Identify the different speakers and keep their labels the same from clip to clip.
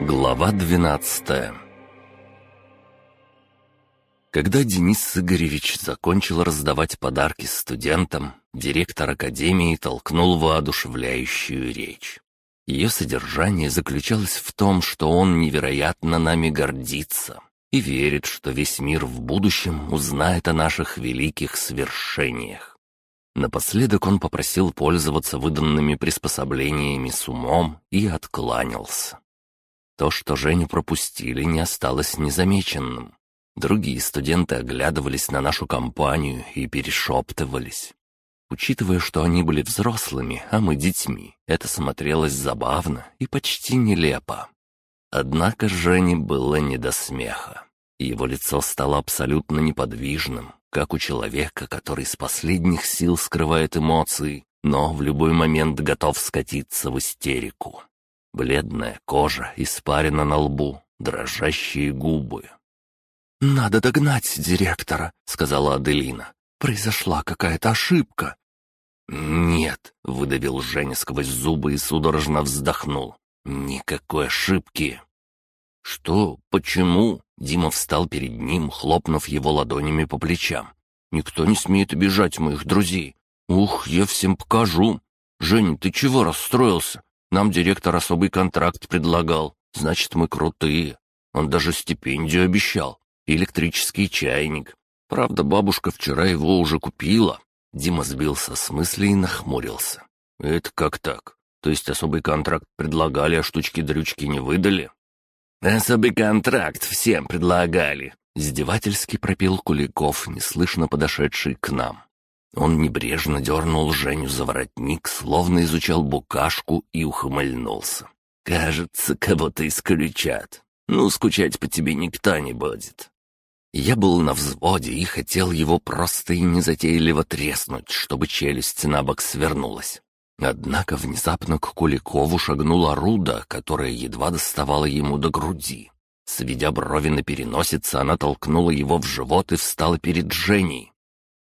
Speaker 1: Глава 12 Когда Денис Игоревич закончил раздавать подарки студентам, директор академии толкнул воодушевляющую речь. Ее содержание заключалось в том, что он невероятно нами гордится и верит, что весь мир в будущем узнает о наших великих свершениях. Напоследок он попросил пользоваться выданными приспособлениями с умом и откланялся. То, что Женю пропустили, не осталось незамеченным. Другие студенты оглядывались на нашу компанию и перешептывались. Учитывая, что они были взрослыми, а мы детьми, это смотрелось забавно и почти нелепо. Однако Жене было не до смеха. Его лицо стало абсолютно неподвижным, как у человека, который с последних сил скрывает эмоции, но в любой момент готов скатиться в истерику. Бледная кожа, испарина на лбу, дрожащие губы.
Speaker 2: «Надо догнать директора», — сказала Аделина. «Произошла какая-то ошибка».
Speaker 1: «Нет», — выдавил Женя сквозь зубы и судорожно вздохнул. «Никакой ошибки». «Что? Почему?» Дима встал перед ним, хлопнув его ладонями по плечам. «Никто не смеет обижать моих друзей. Ух, я всем покажу. Женя, ты чего расстроился? Нам директор особый контракт предлагал. Значит, мы крутые. Он даже стипендию обещал. Электрический чайник. Правда, бабушка вчера его уже купила. Дима сбился с мысли и нахмурился. Это как так? То есть особый контракт предлагали, а штучки-дрючки не выдали? Особый контракт всем предлагали. Издевательски пропил Куликов, неслышно подошедший к нам. Он небрежно дернул Женю за воротник, словно изучал букашку и ухмыльнулся. «Кажется, кого-то исключат. Ну, скучать по тебе никто не будет». Я был на взводе и хотел его просто и незатейливо треснуть, чтобы челюсть на бок свернулась. Однако внезапно к Куликову шагнула Руда, которая едва доставала ему до груди. Сведя брови на переносице, она толкнула его в живот и встала перед Женей.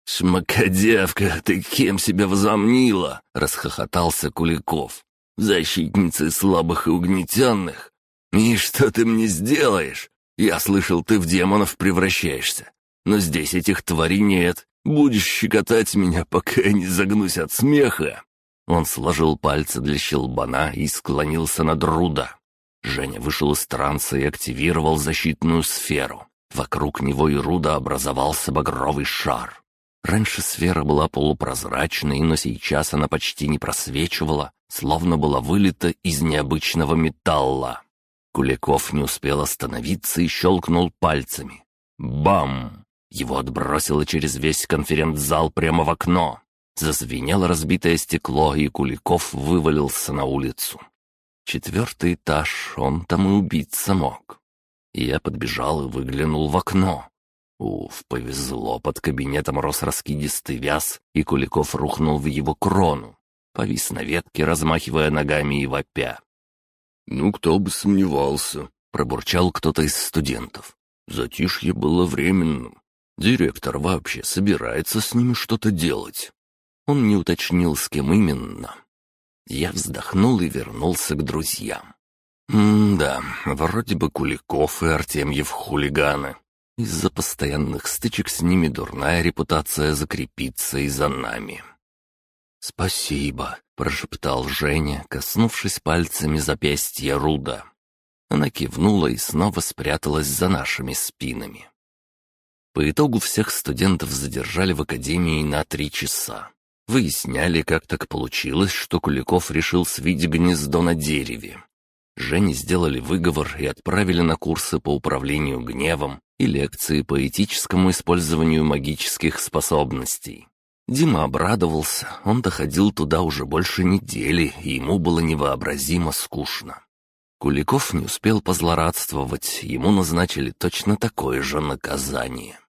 Speaker 1: «Шмакодевка, ты кем себя возомнила?» — расхохотался Куликов. «Защитница слабых и угнетенных? И что ты мне сделаешь? Я слышал, ты в демонов превращаешься. Но здесь этих тварей нет. Будешь щекотать меня, пока я не загнусь от смеха». Он сложил пальцы для щелбана и склонился над Руда. Женя вышел из транса и активировал защитную сферу. Вокруг него и Руда образовался багровый шар. Раньше сфера была полупрозрачной, но сейчас она почти не просвечивала, словно была вылита из необычного металла. Куликов не успел остановиться и щелкнул пальцами. Бам! Его отбросило через весь конференц-зал прямо в окно. Зазвенело разбитое стекло, и Куликов вывалился на улицу. Четвертый этаж, он там и убиться мог. Я подбежал и выглянул в окно. Уф, повезло, под кабинетом рос раскидистый вяз, и Куликов рухнул в его крону. Повис на ветке, размахивая ногами и вопя. «Ну, кто бы сомневался», — пробурчал кто-то из студентов. Затишье было временным. Директор вообще собирается с ними что-то делать. Он не уточнил, с кем именно. Я вздохнул и вернулся к друзьям. М-да, вроде бы Куликов и Артемьев хулиганы. Из-за постоянных стычек с ними дурная репутация закрепится и за нами. «Спасибо», — прошептал Женя, коснувшись пальцами запястья Руда. Она кивнула и снова спряталась за нашими спинами. По итогу всех студентов задержали в академии на три часа. Выясняли, как так получилось, что Куликов решил свить гнездо на дереве. Жене сделали выговор и отправили на курсы по управлению гневом и лекции по этическому использованию магических способностей. Дима обрадовался, он доходил туда уже больше недели, и ему было невообразимо скучно. Куликов не успел позлорадствовать, ему назначили точно такое же наказание.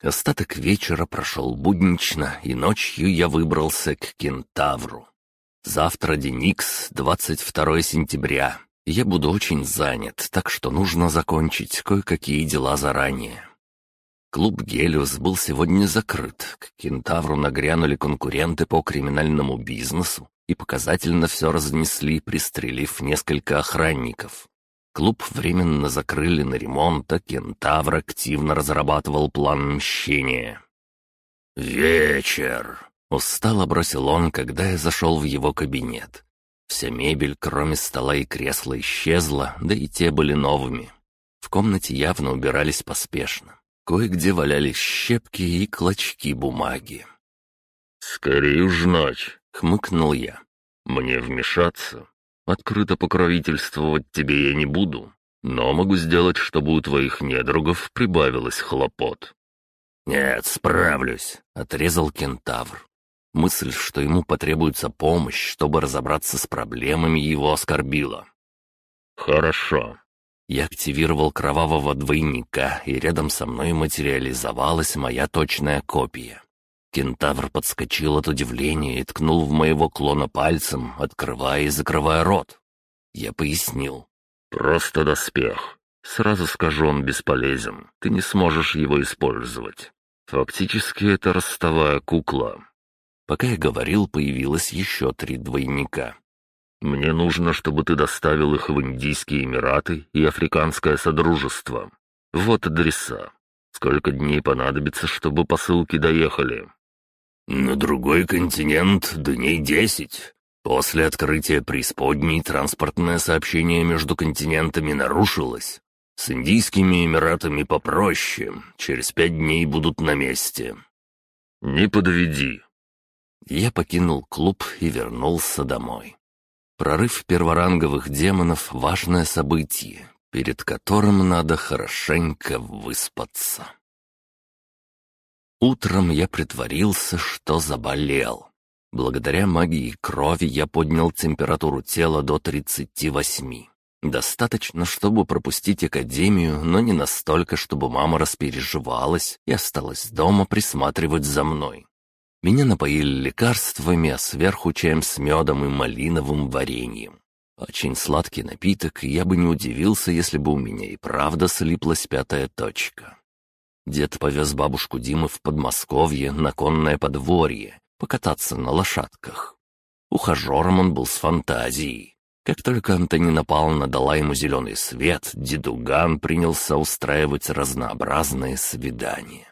Speaker 1: Остаток вечера прошел буднично, и ночью я выбрался к кентавру. Завтра день Икс, 22 сентября. Я буду очень занят, так что нужно закончить кое-какие дела заранее. Клуб «Гелиос» был сегодня закрыт. К «Кентавру» нагрянули конкуренты по криминальному бизнесу и показательно все разнесли, пристрелив несколько охранников. Клуб временно закрыли на ремонт, а Кентавр активно разрабатывал план мщения. «Вечер!» — устало бросил он, когда я зашел в его кабинет. Вся мебель, кроме стола и кресла, исчезла, да и те были новыми. В комнате явно убирались поспешно. Кое-где валялись щепки и клочки бумаги.
Speaker 3: «Скорее ночь», —
Speaker 1: хмыкнул я.
Speaker 3: «Мне вмешаться? Открыто покровительствовать тебе я не буду, но могу сделать, чтобы у твоих недругов прибавилось хлопот».
Speaker 1: «Нет, справлюсь», — отрезал кентавр. Мысль, что ему потребуется помощь, чтобы разобраться с проблемами, его оскорбила.
Speaker 3: «Хорошо».
Speaker 1: Я активировал кровавого двойника, и рядом со мной материализовалась моя точная копия. Кентавр подскочил от удивления и ткнул в моего клона пальцем, открывая и закрывая рот. Я пояснил.
Speaker 3: «Просто доспех. Сразу скажу, он бесполезен. Ты не сможешь его использовать. Фактически это ростовая кукла.
Speaker 1: Пока я говорил, появилось еще три двойника.
Speaker 3: «Мне нужно, чтобы ты доставил их в Индийские Эмираты и Африканское Содружество. Вот адреса. Сколько дней понадобится, чтобы посылки доехали?»
Speaker 1: «На другой континент дней десять. После открытия преисподней транспортное сообщение между континентами нарушилось. С Индийскими Эмиратами попроще. Через пять дней будут на месте».
Speaker 3: «Не подведи»,
Speaker 1: я покинул клуб и вернулся домой. Прорыв перворанговых демонов — важное событие, перед которым надо хорошенько выспаться. Утром я притворился, что заболел. Благодаря магии крови я поднял температуру тела до 38. Достаточно, чтобы пропустить академию, но не настолько, чтобы мама распереживалась и осталась дома присматривать за мной. Меня напоили лекарствами, а сверху чаем с медом и малиновым вареньем. Очень сладкий напиток, и я бы не удивился, если бы у меня и правда слиплась пятая точка. Дед повез бабушку Димы в Подмосковье на конное подворье, покататься на лошадках. Ухажером он был с фантазией. Как только Антонина Павловна дала ему зеленый свет, дедуган принялся устраивать разнообразные свидания.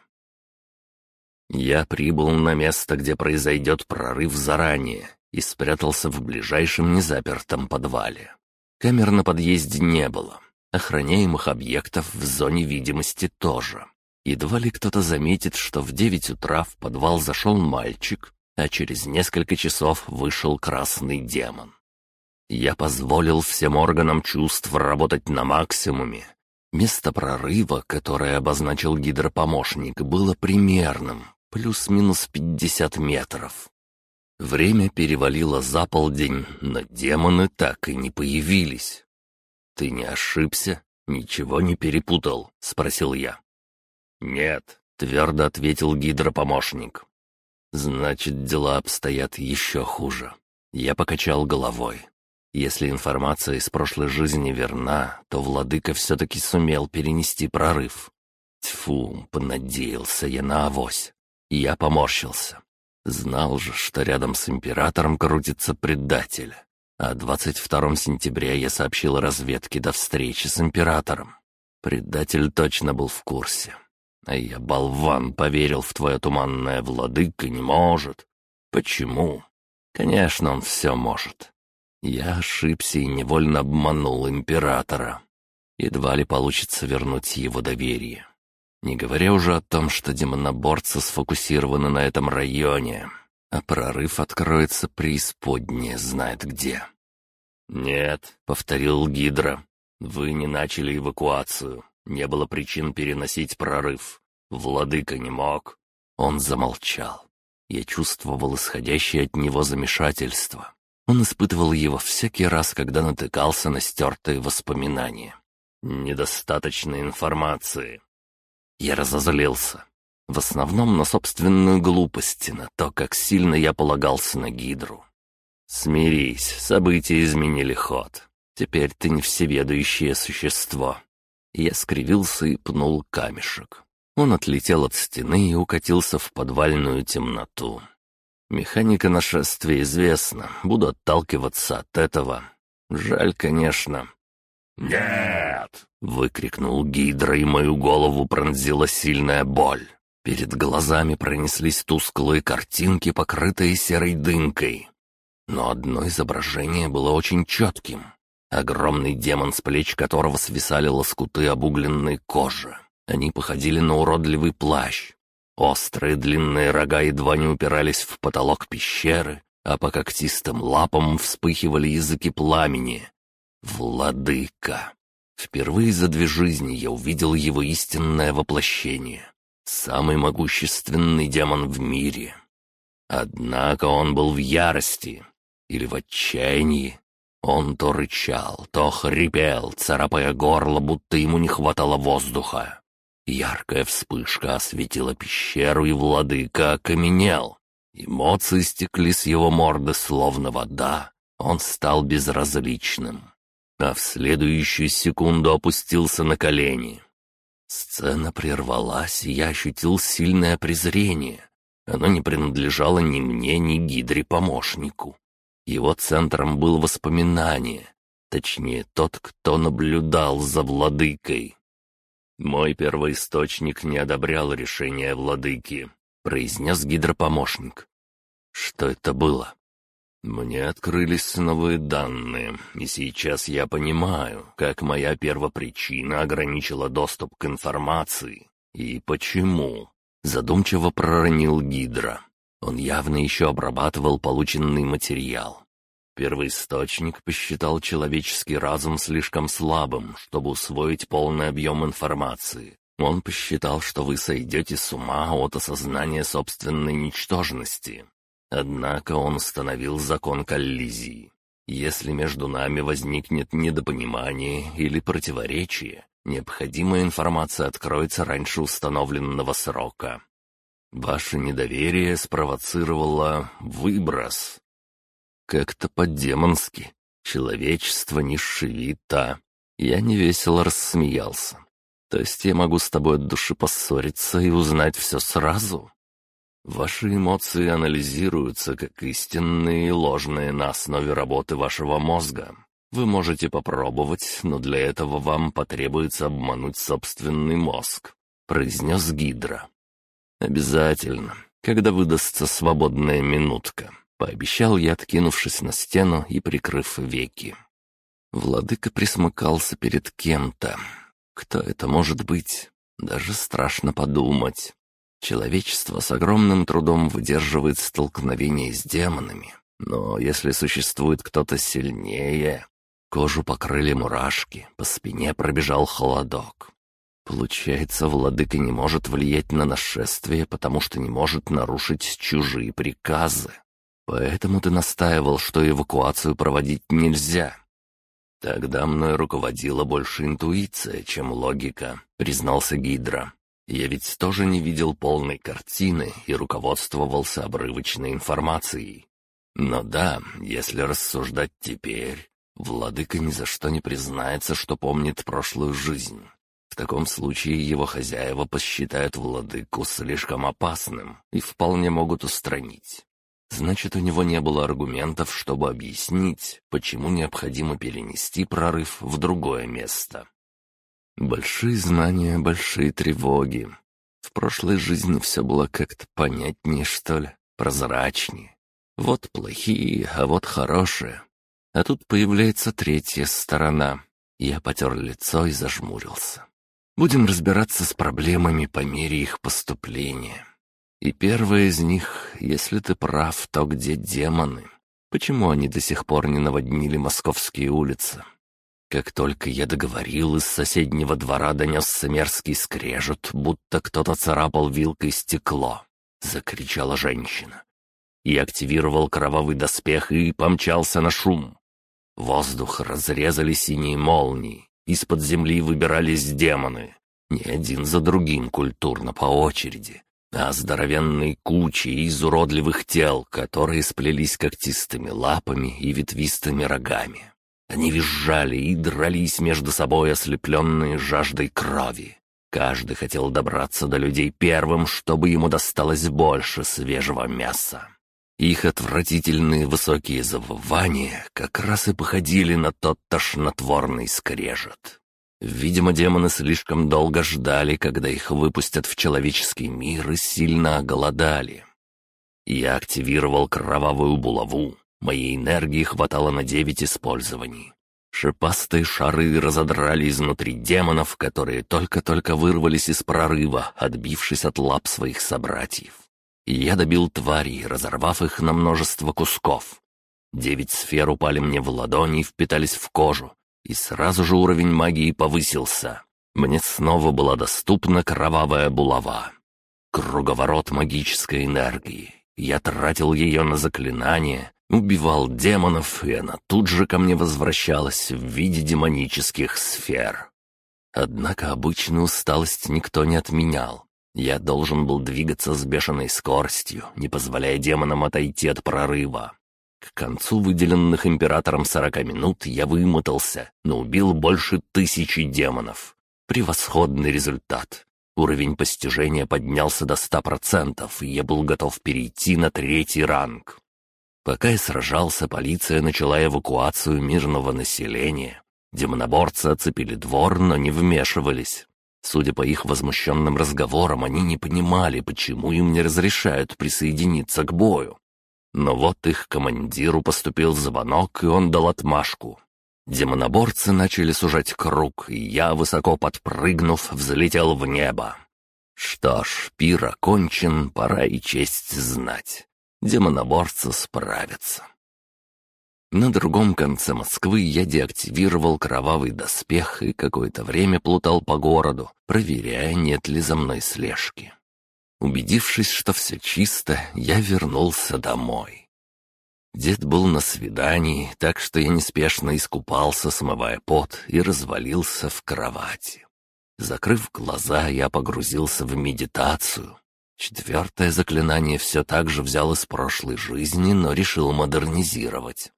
Speaker 1: Я прибыл на место, где произойдет прорыв заранее, и спрятался в ближайшем незапертом подвале. Камер на подъезде не было, охраняемых объектов в зоне видимости тоже. Едва ли кто-то заметит, что в девять утра в подвал зашел мальчик, а через несколько часов вышел красный демон. Я позволил всем органам чувств работать на максимуме. Место прорыва, которое обозначил гидропомощник, было примерным, плюс-минус пятьдесят метров. Время перевалило за полдень, но демоны так и не появились. «Ты не ошибся? Ничего не перепутал?» — спросил я.
Speaker 3: «Нет», —
Speaker 1: твердо ответил гидропомощник. «Значит, дела обстоят еще хуже». Я покачал головой. Если информация из прошлой жизни верна, то владыка все-таки сумел перенести прорыв. Тьфу, понадеялся я на авось. Я поморщился. Знал же, что рядом с императором крутится предатель. А 22 сентября я сообщил разведке до встречи с императором. Предатель точно был в курсе. А я, болван, поверил в твое туманное владыка не может. Почему? Конечно, он все может. Я ошибся и невольно обманул императора. Едва ли получится вернуть его доверие. Не говоря уже о том, что демоноборцы сфокусированы на этом районе, а прорыв откроется преисподнее знает где. «Нет», — повторил Гидра, — «вы не начали эвакуацию. Не было причин переносить прорыв. Владыка не мог». Он замолчал. Я чувствовал исходящее от него замешательство. Он испытывал его всякий раз, когда натыкался на стертые воспоминания. «Недостаточно информации. Я разозлился. В основном на собственную глупость, на то, как сильно я полагался на Гидру. «Смирись, события изменили ход. Теперь ты не всеведущее существо». Я скривился и пнул камешек. Он отлетел от стены и укатился в подвальную темноту. Механика нашествия известна, буду отталкиваться от этого. Жаль, конечно. «Нет!» — выкрикнул Гидра, и мою голову пронзила сильная боль. Перед глазами пронеслись тусклые картинки, покрытые серой дымкой. Но одно изображение было очень четким. Огромный демон, с плеч которого свисали лоскуты обугленной кожи. Они походили на уродливый плащ. Острые длинные рога едва не упирались в потолок пещеры, а по когтистым лапам вспыхивали языки пламени. Владыка! Впервые за две жизни я увидел его истинное воплощение. Самый могущественный демон в мире. Однако он был в ярости или в отчаянии, он то рычал, то хрипел, царапая горло, будто ему не хватало воздуха. Яркая вспышка осветила пещеру, и владыка окаменел. Эмоции стекли с его морды, словно вода. Он стал безразличным. А в следующую секунду опустился на колени. Сцена прервалась, и я ощутил сильное презрение. Оно не принадлежало ни мне, ни гидре-помощнику. Его центром был воспоминание, точнее, тот, кто наблюдал за владыкой. «Мой первоисточник не одобрял решение владыки», — произнес гидропомощник. «Что это было?» «Мне открылись новые данные, и сейчас я понимаю, как моя первопричина ограничила доступ к информации и почему», — задумчиво проронил Гидра. Он явно еще обрабатывал полученный материал. Первоисточник посчитал человеческий разум слишком слабым, чтобы усвоить полный объем информации. Он посчитал, что вы сойдете с ума от осознания собственной ничтожности. Однако он установил закон коллизии. Если между нами возникнет недопонимание или противоречие, необходимая информация откроется раньше установленного срока. Ваше недоверие спровоцировало выброс. Как-то по-демонски. Человечество низший вид, а. Я невесело рассмеялся. То есть я могу с тобой от души поссориться и узнать все сразу? Ваши эмоции анализируются как истинные и ложные на основе работы вашего мозга. Вы можете попробовать, но для этого вам потребуется обмануть собственный мозг», — произнес Гидра. «Обязательно, когда выдастся свободная минутка», — пообещал я, откинувшись на стену и прикрыв веки. Владыка присмыкался перед кем-то. Кто это может быть? Даже страшно подумать. Человечество с огромным трудом выдерживает столкновение с демонами. Но если существует кто-то сильнее... Кожу покрыли мурашки, по спине пробежал холодок. Получается, владыка не может влиять на нашествие, потому что не может нарушить чужие приказы. Поэтому ты настаивал, что эвакуацию проводить нельзя. Тогда мной руководила больше интуиция, чем логика, признался Гидра. Я ведь тоже не видел полной картины и руководствовался обрывочной информацией. Но да, если рассуждать теперь, владыка ни за что не признается, что помнит прошлую жизнь. В таком случае его хозяева посчитают владыку слишком опасным и вполне могут устранить. Значит, у него не было аргументов, чтобы объяснить, почему необходимо перенести прорыв в другое место. Большие знания, большие тревоги. В прошлой жизни все было как-то понятнее, что ли, прозрачнее. Вот плохие, а вот хорошие. А тут появляется третья сторона. Я потер лицо и зажмурился. Будем разбираться с проблемами по мере их поступления. И первое из них, если ты прав, то где демоны? Почему они до сих пор не наводнили московские улицы? Как только я договорил, из соседнего двора донесся мерзкий скрежет, будто кто-то царапал вилкой стекло. Закричала женщина. И активировал кровавый доспех и помчался на шум. Воздух разрезали синие молнии. Из-под земли выбирались демоны. Не один за другим культурно по очереди, а здоровенной кучей из уродливых тел, которые сплелись когтистыми лапами и ветвистыми рогами. Они визжали и дрались между собой, ослепленные жаждой крови. Каждый хотел добраться до людей первым, чтобы ему досталось больше свежего мяса. Их отвратительные высокие завывания как раз и походили на тот тошнотворный скрежет. Видимо, демоны слишком долго ждали, когда их выпустят в человеческий мир и сильно оголодали. Я активировал кровавую булаву. Моей энергии хватало на девять использований. Шипастые шары разодрали изнутри демонов, которые только-только вырвались из прорыва, отбившись от лап своих собратьев. Я добил тварей, разорвав их на множество кусков. Девять сфер упали мне в ладони и впитались в кожу, и сразу же уровень магии повысился. Мне снова была доступна кровавая булава. Круговорот магической энергии. Я тратил ее на заклинания, убивал демонов, и она тут же ко мне возвращалась в виде демонических сфер. Однако обычную усталость никто не отменял. Я должен был двигаться с бешеной скоростью, не позволяя демонам отойти от прорыва. К концу выделенных императором сорока минут я вымотался, но убил больше тысячи демонов. Превосходный результат. Уровень постижения поднялся до ста процентов, и я был готов перейти на третий ранг. Пока я сражался, полиция начала эвакуацию мирного населения. Демоноборцы оцепили двор, но не вмешивались. Судя по их возмущенным разговорам, они не понимали, почему им не разрешают присоединиться к бою. Но вот их командиру поступил звонок, и он дал отмашку. Демоноборцы начали сужать круг, и я, высоко подпрыгнув, взлетел в небо. Что ж, пир окончен, пора и честь знать. Демоноборцы справятся. На другом конце Москвы я деактивировал кровавый доспех и какое-то время плутал по городу, проверяя, нет ли за мной слежки. Убедившись, что все чисто, я вернулся домой. Дед был на свидании, так что я неспешно искупался, смывая пот, и развалился в кровати. Закрыв глаза, я погрузился в медитацию. Четвертое заклинание все так же взял из прошлой жизни, но решил модернизировать.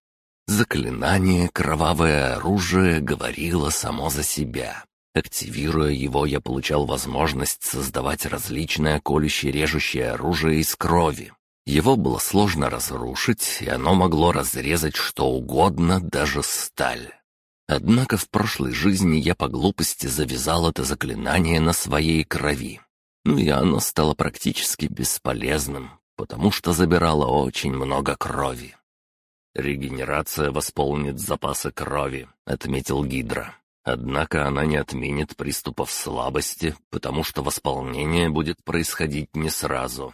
Speaker 1: Заклинание «Кровавое оружие» говорило само за себя. Активируя его, я получал возможность создавать различное колюще-режущее оружие из крови. Его было сложно разрушить, и оно могло разрезать что угодно, даже сталь. Однако в прошлой жизни я по глупости завязал это заклинание на своей крови. Ну и оно стало практически бесполезным, потому что забирало очень много крови. «Регенерация восполнит запасы крови», — отметил Гидра. «Однако она не отменит приступов слабости, потому что восполнение будет происходить не сразу».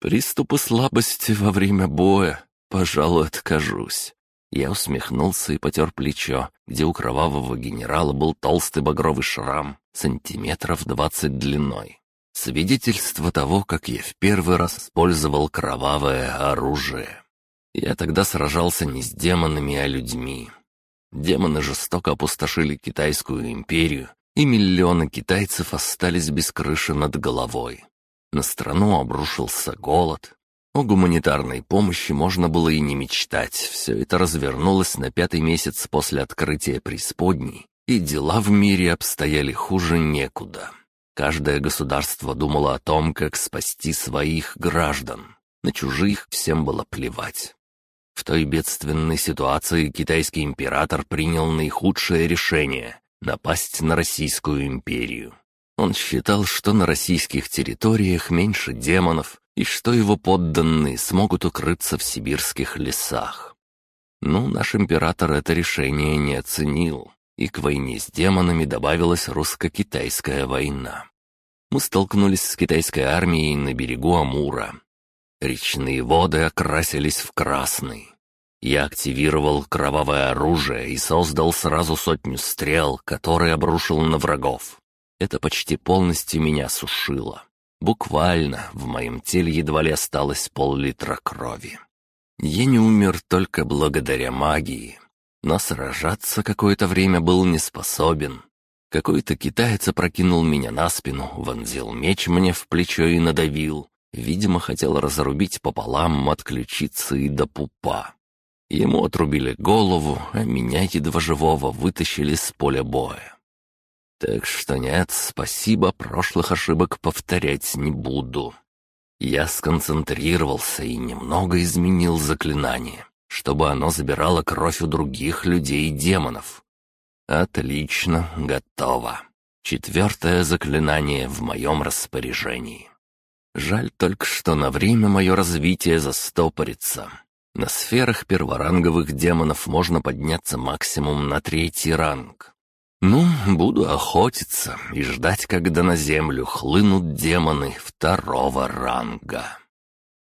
Speaker 1: «Приступы слабости во время боя? Пожалуй, откажусь». Я усмехнулся и потер плечо, где у кровавого генерала был толстый багровый шрам, сантиметров двадцать длиной. Свидетельство того, как я в первый раз использовал кровавое оружие. Я тогда сражался не с демонами, а людьми. Демоны жестоко опустошили Китайскую империю, и миллионы китайцев остались без крыши над головой. На страну обрушился голод. О гуманитарной помощи можно было и не мечтать. Все это развернулось на пятый месяц после открытия преисподней, и дела в мире обстояли хуже некуда. Каждое государство думало о том, как спасти своих граждан. На чужих всем было плевать. В той бедственной ситуации китайский император принял наихудшее решение — напасть на Российскую империю. Он считал, что на российских территориях меньше демонов и что его подданные смогут укрыться в сибирских лесах. Но наш император это решение не оценил, и к войне с демонами добавилась русско-китайская война. Мы столкнулись с китайской армией на берегу Амура, Речные воды окрасились в красный. Я активировал кровавое оружие и создал сразу сотню стрел, которые обрушил на врагов. Это почти полностью меня сушило. Буквально в моем теле едва ли осталось пол-литра крови. Я не умер только благодаря магии, но сражаться какое-то время был не способен. Какой-то китаец опрокинул меня на спину, вонзил меч мне в плечо и надавил. Видимо, хотел разрубить пополам от ключицы и до пупа. Ему отрубили голову, а меня едва живого вытащили с поля боя. Так что нет, спасибо, прошлых ошибок повторять не буду. Я сконцентрировался и немного изменил заклинание, чтобы оно забирало кровь у других людей и демонов. Отлично, готово. Четвертое заклинание в моем распоряжении. Жаль только, что на время мое развитие застопорится. На сферах перворанговых демонов можно подняться максимум на третий ранг. Ну, буду охотиться и ждать, когда на землю хлынут демоны второго ранга.